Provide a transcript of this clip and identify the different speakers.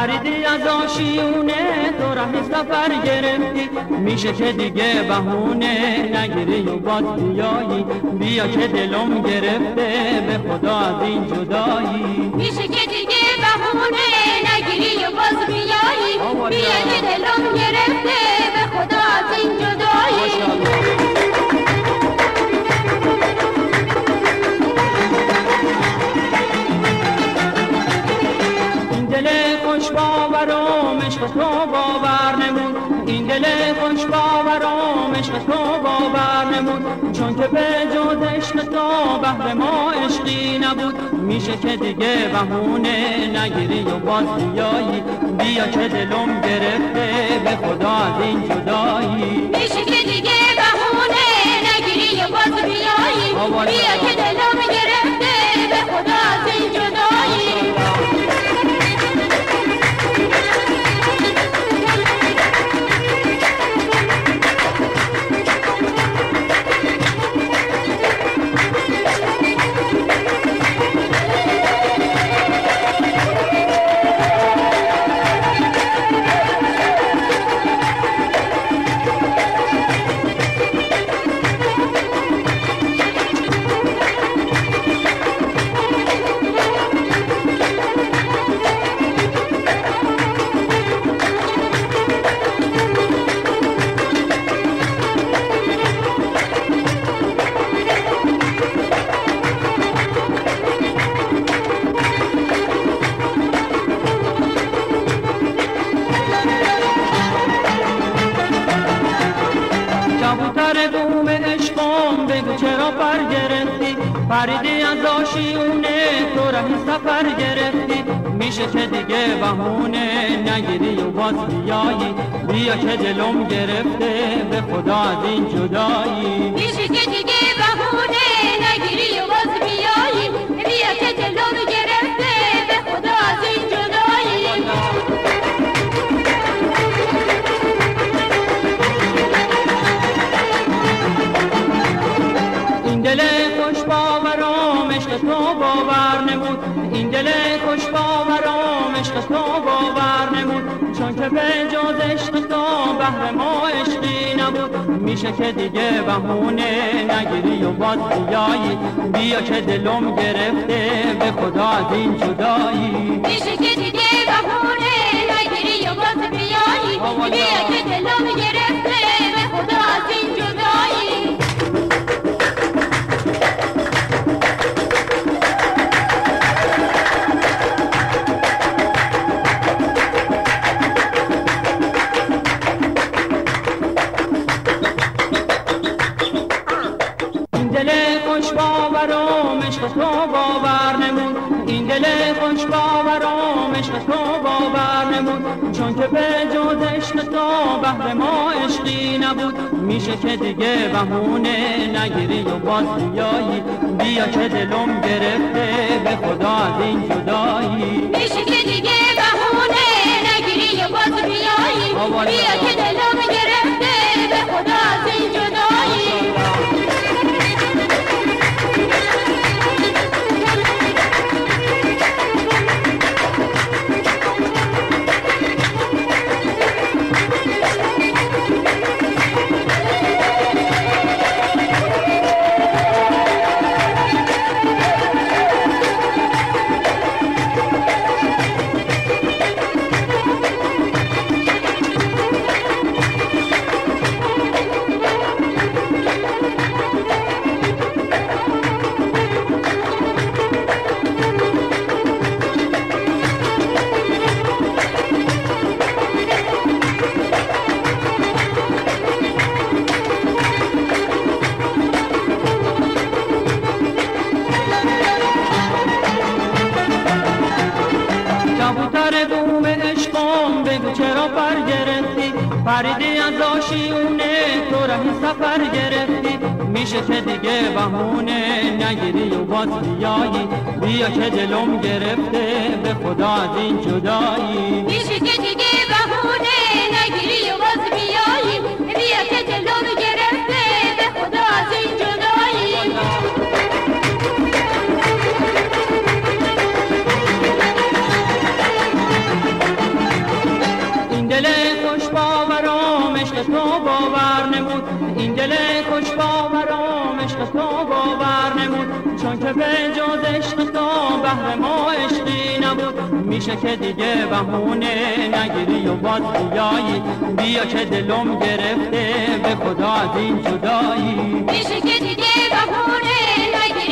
Speaker 1: پریدی از آشیونه تو ره سفر گرفتی. میشه که دیگه بهونه نگیری و باز بیایی. بیا که دلم گرفته به خدا از این جدایی.
Speaker 2: میشه
Speaker 1: دل خوش باورم عشق تو باور نمود. چون که به جز عشق تو بهر ما عشقی نبود. میشه که دیگه بهونه نگیری و باز بیایی. بیا که دلم گرفته به خدا از این جدایی.
Speaker 2: میشه که
Speaker 1: پریدی از آشیونه تو رهی سفر گرفتی. میشه که دیگه بهونه نگیری و باز بیایی. بیا که دلم گرفته به خدا از این جدایی. دل خوش باورم عشق تو باور نمود. چون که به جز عشق تو بهر ما عشقی نبود. میشه که دیگه بهونه نگیری و باز بیایی. بیا که دلم گرفته به خدا از این جدایی.
Speaker 2: میشه که دیگه بهونه نگیری و باز بیایی. بیا
Speaker 1: دل خوش باورم عشق تو باور نمود. این دل خوش باورم عشق تو باور نمود. چون که به جز عشق تو بهر ما عشقی نبود. میشه که دیگه بهونه نگیری و باز بیایی. بیا که دلم گرفته به خدا از این جدایی.
Speaker 2: میشه که دیگه بهونه نگیری و باز بیایی. بیا
Speaker 1: پریدی از آشیونه تو رهی سفر گرفتی. میشه که دیگه بهونه نگیری و باز بیایی. بیا که دلم گرفته به خدا از این جدایی.
Speaker 2: میشه که دیگه دل خوش باورم عشق تو باور نمود. چون که به جز
Speaker 1: عشق تو بهر ما عشقی نبود. میشه که دیگه بهونه نگیری و باز بیایی. بیا که دلم گرفته به خدا از این جدایی.
Speaker 2: میشه که دیگه بهونه نگیری